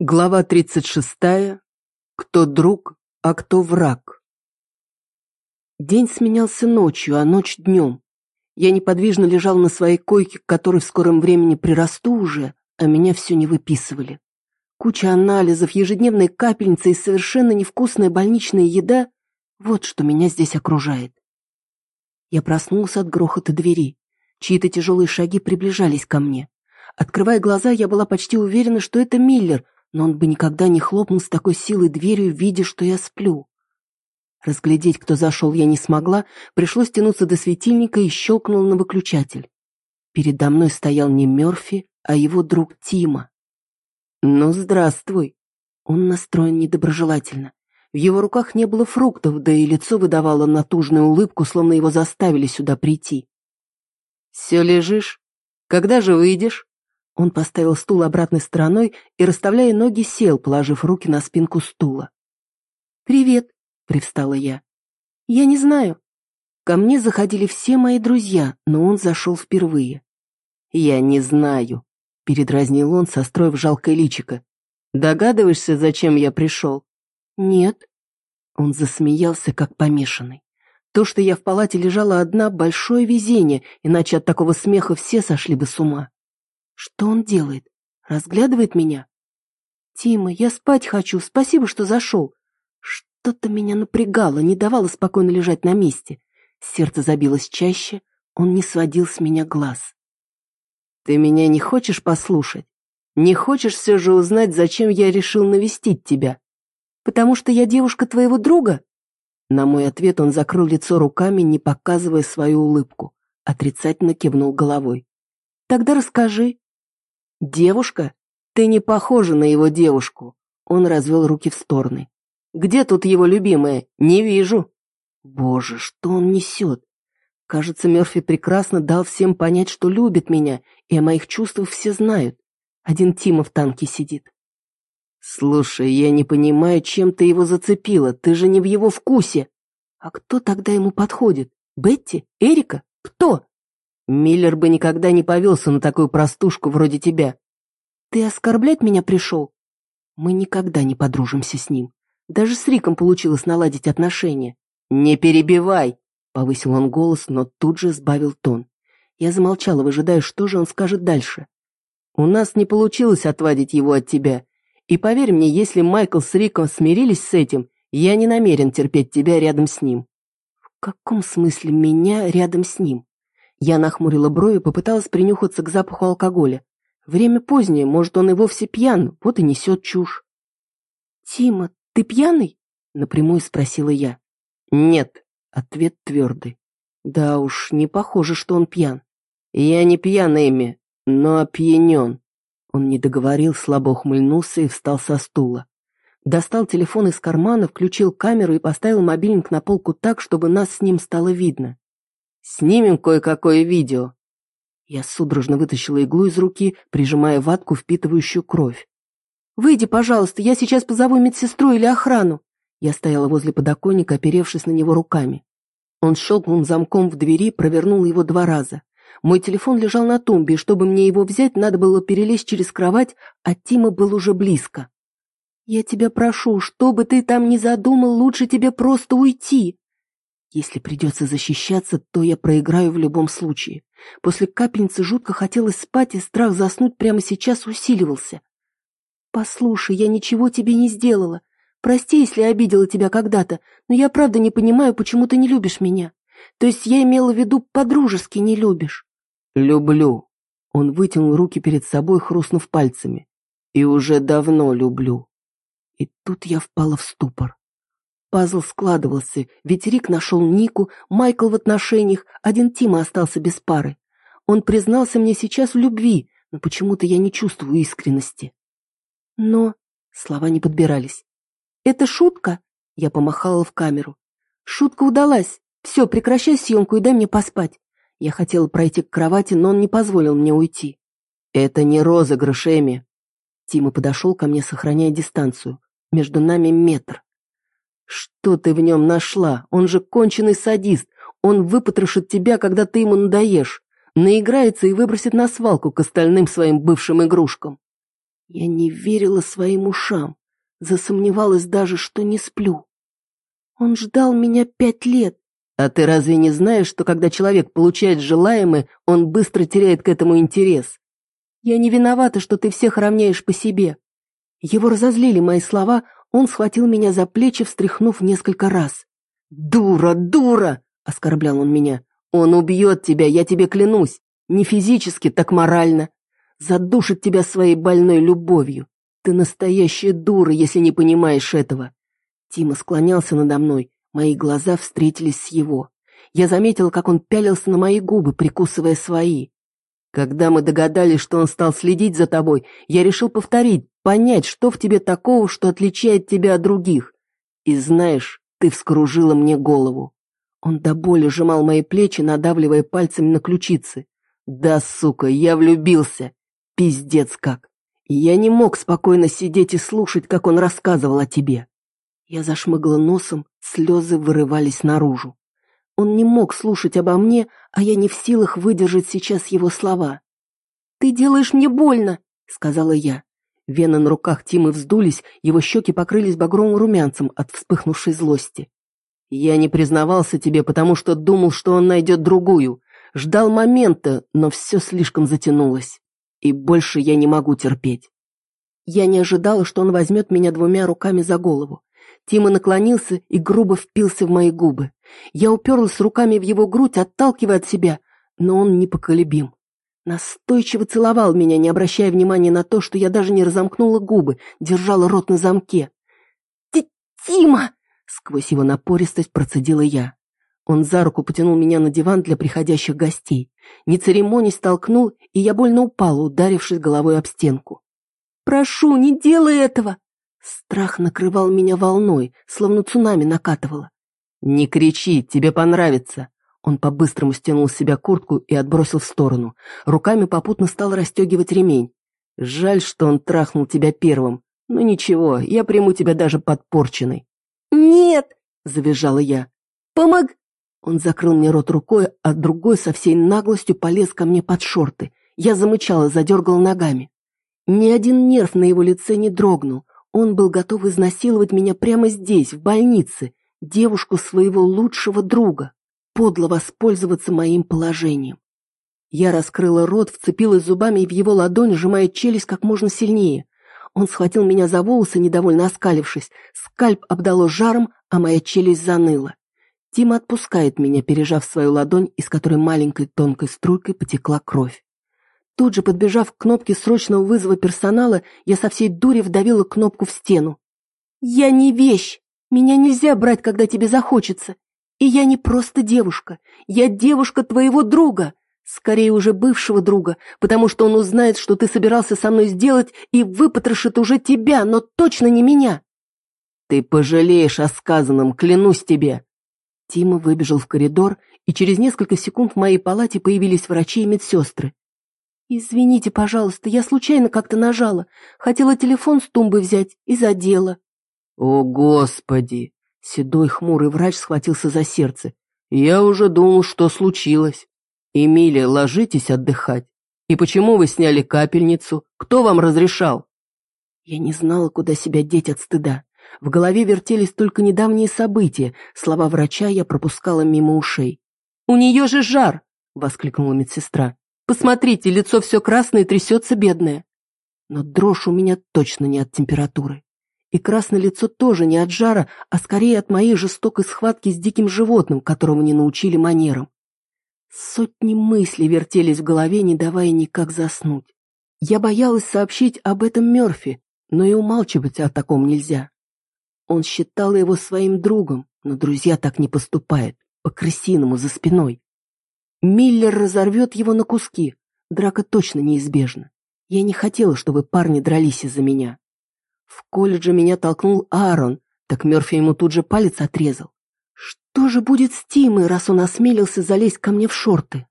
Глава 36. Кто друг, а кто враг. День сменялся ночью, а ночь днем. Я неподвижно лежал на своей койке, к которой в скором времени прирасту уже, а меня все не выписывали. Куча анализов, ежедневные капельницы и совершенно невкусная больничная еда — вот что меня здесь окружает. Я проснулся от грохота двери. Чьи-то тяжелые шаги приближались ко мне. Открывая глаза, я была почти уверена, что это Миллер — но он бы никогда не хлопнул с такой силой дверью, видя, что я сплю. Разглядеть, кто зашел, я не смогла, пришлось тянуться до светильника и щелкнул на выключатель. Передо мной стоял не Мерфи, а его друг Тима. «Ну, здравствуй!» Он настроен недоброжелательно. В его руках не было фруктов, да и лицо выдавало натужную улыбку, словно его заставили сюда прийти. «Все лежишь? Когда же выйдешь?» Он поставил стул обратной стороной и, расставляя ноги, сел, положив руки на спинку стула. «Привет», — привстала я. «Я не знаю. Ко мне заходили все мои друзья, но он зашел впервые». «Я не знаю», — передразнил он, состроив жалкое личико. «Догадываешься, зачем я пришел?» «Нет». Он засмеялся, как помешанный. То, что я в палате лежала одна, большое везение, иначе от такого смеха все сошли бы с ума. Что он делает? Разглядывает меня? Тима, я спать хочу, спасибо, что зашел. Что-то меня напрягало, не давало спокойно лежать на месте. Сердце забилось чаще, он не сводил с меня глаз. Ты меня не хочешь послушать? Не хочешь все же узнать, зачем я решил навестить тебя? Потому что я девушка твоего друга? На мой ответ он закрыл лицо руками, не показывая свою улыбку. Отрицательно кивнул головой. Тогда расскажи, «Девушка? Ты не похожа на его девушку!» Он развел руки в стороны. «Где тут его любимая? Не вижу!» «Боже, что он несет!» Кажется, Мерфи прекрасно дал всем понять, что любит меня, и о моих чувствах все знают. Один Тима в танке сидит. «Слушай, я не понимаю, чем ты его зацепила, ты же не в его вкусе!» «А кто тогда ему подходит? Бетти? Эрика? Кто?» Миллер бы никогда не повелся на такую простушку вроде тебя. Ты оскорблять меня пришел? Мы никогда не подружимся с ним. Даже с Риком получилось наладить отношения. Не перебивай, повысил он голос, но тут же сбавил тон. Я замолчала, выжидая, что же он скажет дальше. У нас не получилось отвадить его от тебя. И поверь мне, если Майкл с Риком смирились с этим, я не намерен терпеть тебя рядом с ним. В каком смысле меня рядом с ним? Я нахмурила брови, попыталась принюхаться к запаху алкоголя. Время позднее, может, он и вовсе пьян, вот и несет чушь. «Тима, ты пьяный?» — напрямую спросила я. «Нет», — ответ твердый. «Да уж, не похоже, что он пьян». «Я не пьян, Эми, но опьянен». Он не договорил, слабо ухмыльнулся и встал со стула. Достал телефон из кармана, включил камеру и поставил мобильник на полку так, чтобы нас с ним стало видно. Снимем кое-какое видео». Я судорожно вытащила иглу из руки, прижимая ватку, впитывающую кровь. «Выйди, пожалуйста, я сейчас позову медсестру или охрану». Я стояла возле подоконника, оперевшись на него руками. Он щелкнул замком в двери, провернул его два раза. Мой телефон лежал на тумбе, и чтобы мне его взять, надо было перелезть через кровать, а Тима был уже близко. «Я тебя прошу, что бы ты там ни задумал, лучше тебе просто уйти!» Если придется защищаться, то я проиграю в любом случае. После капельницы жутко хотелось спать, и страх заснуть прямо сейчас усиливался. «Послушай, я ничего тебе не сделала. Прости, если обидела тебя когда-то, но я правда не понимаю, почему ты не любишь меня. То есть я имела в виду по-дружески не любишь». «Люблю». Он вытянул руки перед собой, хрустнув пальцами. «И уже давно люблю». И тут я впала в ступор. Пазл складывался, ведь Рик нашел Нику, Майкл в отношениях, один Тима остался без пары. Он признался мне сейчас в любви, но почему-то я не чувствую искренности. Но... Слова не подбирались. «Это шутка?» Я помахала в камеру. «Шутка удалась. Все, прекращай съемку и дай мне поспать». Я хотела пройти к кровати, но он не позволил мне уйти. «Это не розыгрыш, Эми». Тима подошел ко мне, сохраняя дистанцию. Между нами метр. «Что ты в нем нашла? Он же конченый садист. Он выпотрошит тебя, когда ты ему надоешь. Наиграется и выбросит на свалку к остальным своим бывшим игрушкам». Я не верила своим ушам, засомневалась даже, что не сплю. Он ждал меня пять лет. А ты разве не знаешь, что когда человек получает желаемое, он быстро теряет к этому интерес? Я не виновата, что ты всех равняешь по себе. Его разозлили мои слова, он схватил меня за плечи, встряхнув несколько раз. «Дура, дура!» — оскорблял он меня. «Он убьет тебя, я тебе клянусь. Не физически, так морально. Задушит тебя своей больной любовью. Ты настоящая дура, если не понимаешь этого». Тима склонялся надо мной, мои глаза встретились с его. Я заметил, как он пялился на мои губы, прикусывая свои. Когда мы догадались, что он стал следить за тобой, я решил повторить, понять, что в тебе такого, что отличает тебя от других. И знаешь, ты вскружила мне голову. Он до боли сжимал мои плечи, надавливая пальцами на ключицы. Да, сука, я влюбился. Пиздец как. Я не мог спокойно сидеть и слушать, как он рассказывал о тебе. Я зашмыгла носом, слезы вырывались наружу. Он не мог слушать обо мне, а я не в силах выдержать сейчас его слова. «Ты делаешь мне больно», — сказала я. Вены на руках Тимы вздулись, его щеки покрылись багровым румянцем от вспыхнувшей злости. «Я не признавался тебе, потому что думал, что он найдет другую. Ждал момента, но все слишком затянулось. И больше я не могу терпеть». Я не ожидала, что он возьмет меня двумя руками за голову. Тима наклонился и грубо впился в мои губы. Я уперлась руками в его грудь, отталкивая от себя, но он непоколебим. Настойчиво целовал меня, не обращая внимания на то, что я даже не разомкнула губы, держала рот на замке. «Тима!» — сквозь его напористость процедила я. Он за руку потянул меня на диван для приходящих гостей. Не церемонясь, толкнул, и я больно упала, ударившись головой об стенку. «Прошу, не делай этого!» Страх накрывал меня волной, словно цунами накатывало. «Не кричи, тебе понравится!» Он по-быстрому стянул с себя куртку и отбросил в сторону. Руками попутно стал расстегивать ремень. «Жаль, что он трахнул тебя первым. Но ничего, я приму тебя даже подпорченной». «Нет!» — завизжала я. «Помог...» Он закрыл мне рот рукой, а другой со всей наглостью полез ко мне под шорты. Я замычала, задергала ногами. Ни один нерв на его лице не дрогнул. Он был готов изнасиловать меня прямо здесь, в больнице, девушку своего лучшего друга, подло воспользоваться моим положением. Я раскрыла рот, вцепилась зубами в его ладонь, сжимая челюсть как можно сильнее. Он схватил меня за волосы, недовольно оскалившись. Скальп обдало жаром, а моя челюсть заныла. Тима отпускает меня, пережав свою ладонь, из которой маленькой тонкой струйкой потекла кровь. Тут же, подбежав к кнопке срочного вызова персонала, я со всей дури вдавила кнопку в стену. «Я не вещь! Меня нельзя брать, когда тебе захочется. И я не просто девушка. Я девушка твоего друга. Скорее уже бывшего друга, потому что он узнает, что ты собирался со мной сделать, и выпотрошит уже тебя, но точно не меня». «Ты пожалеешь о сказанном, клянусь тебе!» Тима выбежал в коридор, и через несколько секунд в моей палате появились врачи и медсестры. «Извините, пожалуйста, я случайно как-то нажала. Хотела телефон с тумбы взять и задела». «О, Господи!» Седой хмурый врач схватился за сердце. «Я уже думал, что случилось. Эмилия, ложитесь отдыхать. И почему вы сняли капельницу? Кто вам разрешал?» Я не знала, куда себя деть от стыда. В голове вертелись только недавние события. Слова врача я пропускала мимо ушей. «У нее же жар!» — воскликнула медсестра. Посмотрите, лицо все красное, трясется бедное. Но дрожь у меня точно не от температуры. И красное лицо тоже не от жара, а скорее от моей жестокой схватки с диким животным, которого не научили манерам. Сотни мыслей вертелись в голове, не давая никак заснуть. Я боялась сообщить об этом Мерфи, но и умалчивать о таком нельзя. Он считал его своим другом, но друзья так не поступают, по-крысиному за спиной. Миллер разорвет его на куски. Драка точно неизбежна. Я не хотела, чтобы парни дрались из-за меня. В колледже меня толкнул Аарон, так Мерфи ему тут же палец отрезал. Что же будет с Тимой, раз он осмелился залезть ко мне в шорты?